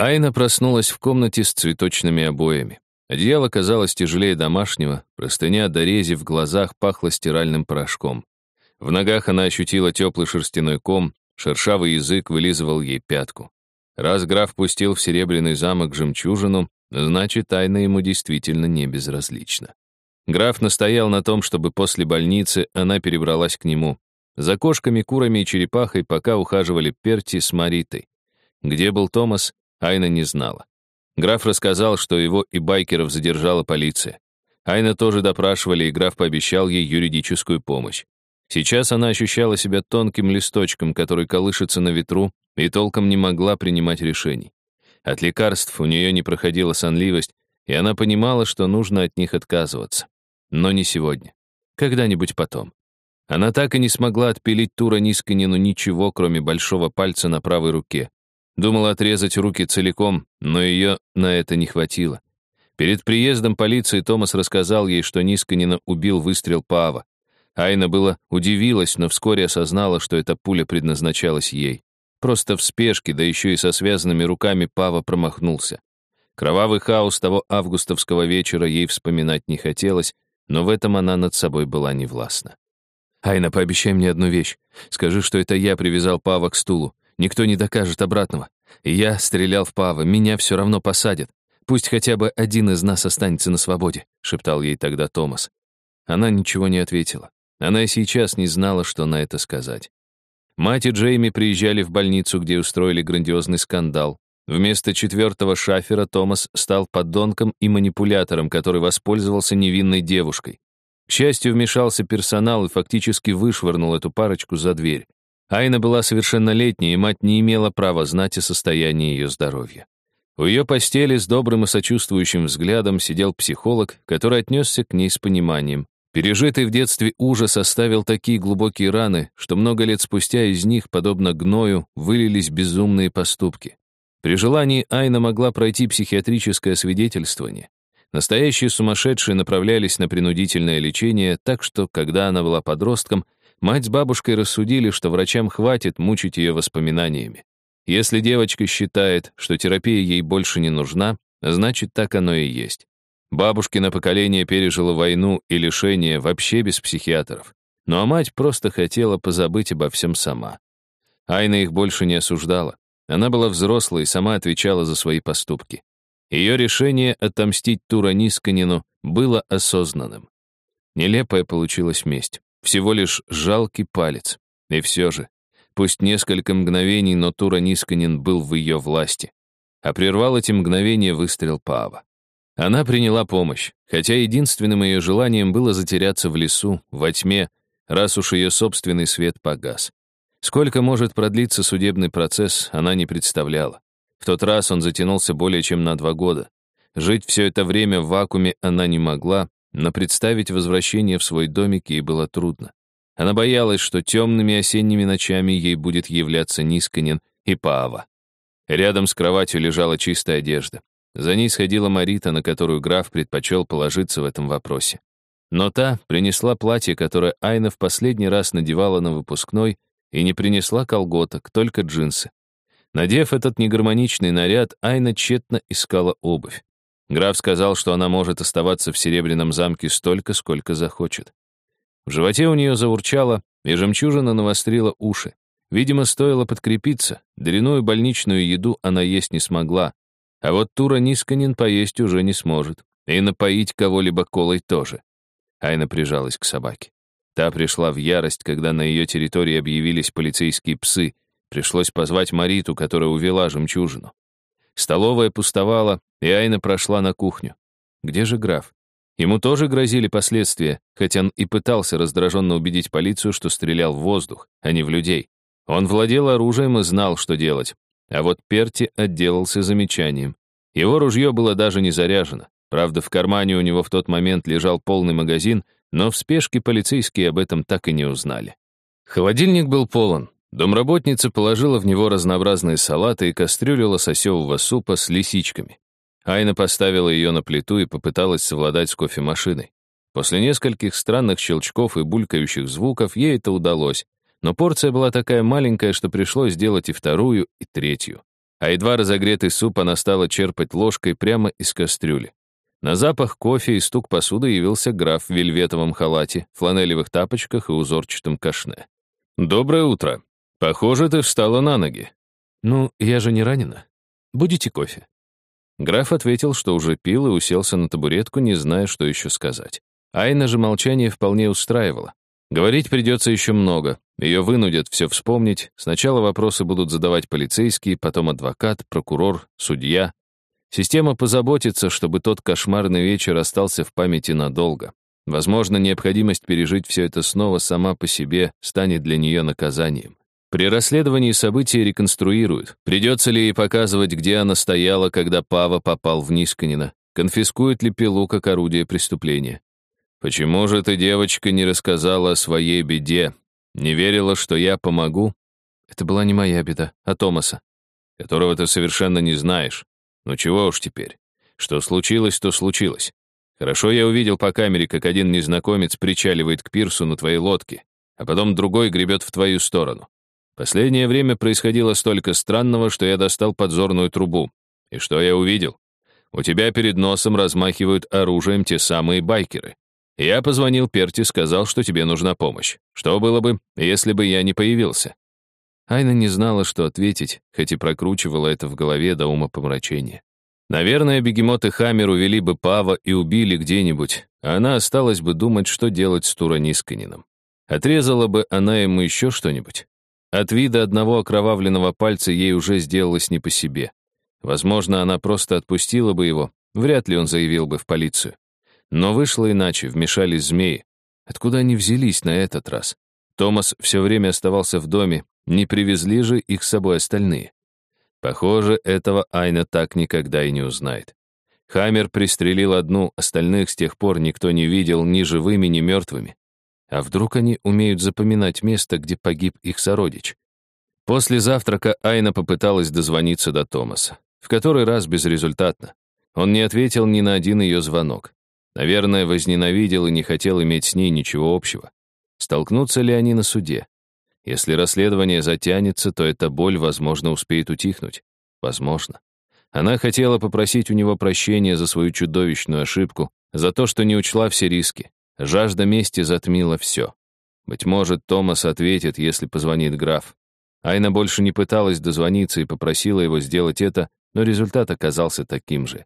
Айна проснулась в комнате с цветочными обоями. Одеяло казалось тяжелее домашнего, простыня до рези в глазах пахла стиральным порошком. В ногах она ощутила теплый шерстяной ком, шершавый язык вылизывал ей пятку. Раз граф пустил в серебряный замок жемчужину, значит, тайна ему действительно не безразлична. Граф настоял на том, чтобы после больницы она перебралась к нему. За кошками, курами и черепахой пока ухаживали Перти с Маритой. Где был Томас, Айна не знала. Граф рассказал, что его и байкеров задержала полиция. Айна тоже допрашивали, и граф пообещал ей юридическую помощь. Сейчас она ощущала себя тонким листочком, который колышется на ветру, и толком не могла принимать решений. От лекарств у нее не проходила сонливость, и она понимала, что нужно от них отказываться. Но не сегодня. Когда-нибудь потом. Она так и не смогла отпилить Тура Нисканину ничего, кроме большого пальца на правой руке. Думала отрезать руки целиком, но ее на это не хватило. Перед приездом полиции Томас рассказал ей, что Нисканина убил выстрел Пава. Айна была удивилась, но вскоре осознала, что эта пуля предназначалась ей. Просто в спешке, да еще и со связанными руками Пава промахнулся. Кровавый хаос того августовского вечера ей вспоминать не хотелось, но в этом она над собой была невластна. «Айна, пообещай мне одну вещь. Скажи, что это я привязал Пава к стулу. Никто не докажет обратного. Я стрелял в Пава, меня все равно посадят. Пусть хотя бы один из нас останется на свободе», — шептал ей тогда Томас. Она ничего не ответила. Она и сейчас не знала, что на это сказать. Мать и Джейми приезжали в больницу, где устроили грандиозный скандал. Вместо четвертого шафера Томас стал подонком и манипулятором, который воспользовался невинной девушкой. К счастью, вмешался персонал и фактически вышвырнул эту парочку за дверь. Айна была совершеннолетней, и мать не имела права знать о состоянии ее здоровья. У ее постели с добрым и сочувствующим взглядом сидел психолог, который отнесся к ней с пониманием. Пережитый в детстве ужас оставил такие глубокие раны, что много лет спустя из них, подобно гною, вылились безумные поступки. При желании Айна могла пройти психиатрическое свидетельствование. Настоящие сумасшедшие направлялись на принудительное лечение, так что, когда она была подростком, Мать с бабушкой рассудили, что врачам хватит мучить ее воспоминаниями. Если девочка считает, что терапия ей больше не нужна, значит, так оно и есть. Бабушкино поколение пережило войну и лишение вообще без психиатров. Ну а мать просто хотела позабыть обо всем сама. Айна их больше не осуждала. Она была взрослой и сама отвечала за свои поступки. Ее решение отомстить Тура Нисканину было осознанным. Нелепая получилась месть. Всего лишь жалкий палец. И все же, пусть несколько мгновений, но Тура Нисканин был в ее власти. А прервал эти мгновения выстрел Пава. Она приняла помощь, хотя единственным ее желанием было затеряться в лесу, во тьме, раз уж ее собственный свет погас. Сколько может продлиться судебный процесс, она не представляла. В тот раз он затянулся более чем на два года. Жить все это время в вакууме она не могла, но представить возвращение в свой домик ей было трудно. Она боялась, что темными осенними ночами ей будет являться Нисканин и Паава. Рядом с кроватью лежала чистая одежда. За ней сходила Марита, на которую граф предпочел положиться в этом вопросе. Но та принесла платье, которое Айна в последний раз надевала на выпускной, и не принесла колготок, только джинсы. Надев этот негармоничный наряд, Айна тщетно искала обувь. Граф сказал, что она может оставаться в Серебряном замке столько, сколько захочет. В животе у нее заурчало, и жемчужина навострила уши. Видимо, стоило подкрепиться. Дряную больничную еду она есть не смогла. А вот Тура Нисканин поесть уже не сможет. И напоить кого-либо колой тоже. Айна прижалась к собаке. Та пришла в ярость, когда на ее территории объявились полицейские псы. Пришлось позвать Мариту, которая увела жемчужину. Столовая пустовала, и Айна прошла на кухню. Где же граф? Ему тоже грозили последствия, хотя он и пытался раздраженно убедить полицию, что стрелял в воздух, а не в людей. Он владел оружием и знал, что делать. А вот Перти отделался замечанием. Его ружье было даже не заряжено. Правда, в кармане у него в тот момент лежал полный магазин, но в спешке полицейские об этом так и не узнали. Холодильник был полон. Домработница положила в него разнообразные салаты и кастрюлю лососевого супа с лисичками. Айна поставила ее на плиту и попыталась совладать с кофемашиной. После нескольких странных щелчков и булькающих звуков ей это удалось, но порция была такая маленькая, что пришлось сделать и вторую, и третью. а едва разогретый суп она стала черпать ложкой прямо из кастрюли. На запах кофе и стук посуды явился граф в вельветовом халате, фланелевых тапочках и узорчатом кашне. «Доброе утро. Похоже, ты встала на ноги». «Ну, я же не ранена. Будете кофе?» Граф ответил, что уже пил и уселся на табуретку, не зная, что еще сказать. Айна же молчание вполне устраивало. Говорить придется еще много. Ее вынудят все вспомнить. Сначала вопросы будут задавать полицейские, потом адвокат, прокурор, судья. Система позаботится, чтобы тот кошмарный вечер остался в памяти надолго. Возможно, необходимость пережить все это снова сама по себе станет для нее наказанием. При расследовании события реконструируют. Придется ли ей показывать, где она стояла, когда Пава попал в Нисканина? Конфискует ли пилу как орудие преступления? «Почему же ты, девочка, не рассказала о своей беде? Не верила, что я помогу?» Это была не моя беда, а Томаса. Которого ты совершенно не знаешь. Ну чего уж теперь. Что случилось, то случилось. Хорошо я увидел по камере, как один незнакомец причаливает к пирсу на твоей лодке, а потом другой гребет в твою сторону. Последнее время происходило столько странного, что я достал подзорную трубу. И что я увидел? У тебя перед носом размахивают оружием те самые байкеры. Я позвонил Перти, сказал, что тебе нужна помощь. Что было бы, если бы я не появился? Айна не знала, что ответить, хоть и прокручивала это в голове до ума помрачения. Наверное, бегемоты Хаммер увели бы Пава и убили где-нибудь, а она осталась бы думать, что делать с Тура Нисканином. Отрезала бы она ему еще что-нибудь. От вида одного окровавленного пальца ей уже сделалось не по себе. Возможно, она просто отпустила бы его, вряд ли он заявил бы в полицию. Но вышло иначе, вмешались змеи. Откуда они взялись на этот раз? Томас все время оставался в доме, не привезли же их с собой остальные. Похоже, этого Айна так никогда и не узнает. Хаммер пристрелил одну, остальных с тех пор никто не видел ни живыми, ни мертвыми. А вдруг они умеют запоминать место, где погиб их сородич? После завтрака Айна попыталась дозвониться до Томаса. В который раз безрезультатно. Он не ответил ни на один ее звонок. Наверное, возненавидел и не хотел иметь с ней ничего общего. Столкнутся ли они на суде? Если расследование затянется, то эта боль, возможно, успеет утихнуть. Возможно. Она хотела попросить у него прощения за свою чудовищную ошибку, за то, что не учла все риски. Жажда мести затмила все. Быть может, Томас ответит, если позвонит граф. Айна больше не пыталась дозвониться и попросила его сделать это, но результат оказался таким же.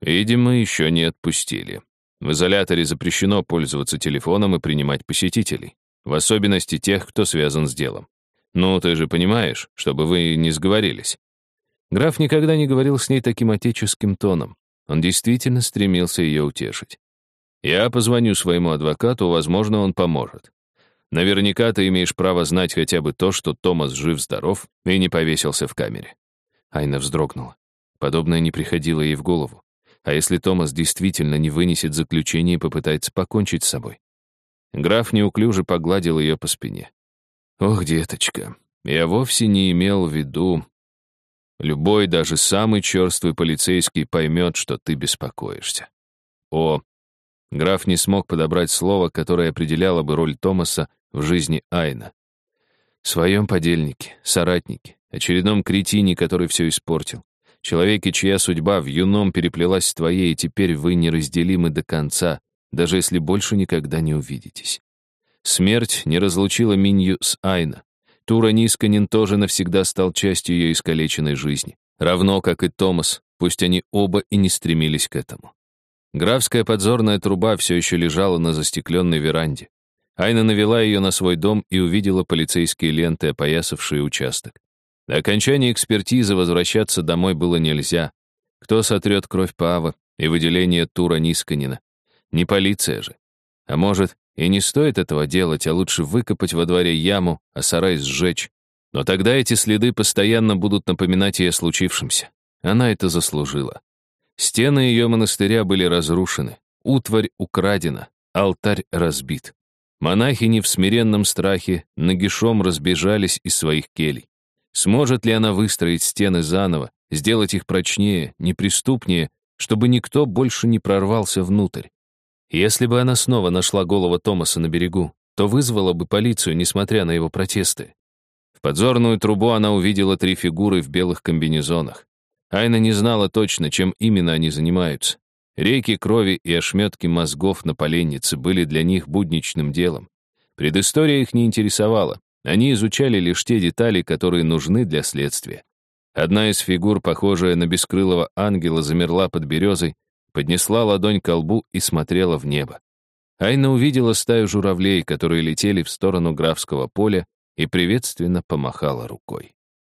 Видимо, еще не отпустили. В изоляторе запрещено пользоваться телефоном и принимать посетителей, в особенности тех, кто связан с делом. Ну, ты же понимаешь, чтобы вы не сговорились. Граф никогда не говорил с ней таким отеческим тоном. Он действительно стремился ее утешить. Я позвоню своему адвокату, возможно, он поможет. Наверняка ты имеешь право знать хотя бы то, что Томас жив-здоров и не повесился в камере. Айна вздрогнула. Подобное не приходило ей в голову. А если Томас действительно не вынесет заключение и попытается покончить с собой? Граф неуклюже погладил ее по спине. «Ох, деточка, я вовсе не имел в виду. Любой, даже самый черствый полицейский поймет, что ты беспокоишься. О, граф не смог подобрать слово, которое определяло бы роль Томаса в жизни Айна. В своем подельнике, соратнике, очередном кретине, который все испортил. Человеке, чья судьба в юном переплелась с твоей, и теперь вы неразделимы до конца, даже если больше никогда не увидитесь. Смерть не разлучила Минью с Айна. Тура Нисканин тоже навсегда стал частью ее искалеченной жизни. Равно, как и Томас, пусть они оба и не стремились к этому. Графская подзорная труба все еще лежала на застекленной веранде. Айна навела ее на свой дом и увидела полицейские ленты, опоясавшие участок. До окончания экспертизы возвращаться домой было нельзя. Кто сотрет кровь Пава и выделение Тура Нисканина? Не полиция же. А может, и не стоит этого делать, а лучше выкопать во дворе яму, а сарай сжечь. Но тогда эти следы постоянно будут напоминать ей о случившемся. Она это заслужила. Стены ее монастыря были разрушены, утварь украдена, алтарь разбит. Монахини в смиренном страхе нагишом разбежались из своих келей. Сможет ли она выстроить стены заново, сделать их прочнее, неприступнее, чтобы никто больше не прорвался внутрь? Если бы она снова нашла голову Томаса на берегу, то вызвала бы полицию, несмотря на его протесты. В подзорную трубу она увидела три фигуры в белых комбинезонах. Айна не знала точно, чем именно они занимаются. Реки крови и ошметки мозгов на поленнице были для них будничным делом. Предыстория их не интересовала. Они изучали лишь те детали, которые нужны для следствия. Одна из фигур, похожая на бескрылого ангела, замерла под березой, поднесла ладонь к лбу и смотрела в небо. Айна увидела стаю журавлей, которые летели в сторону графского поля, и приветственно помахала рукой.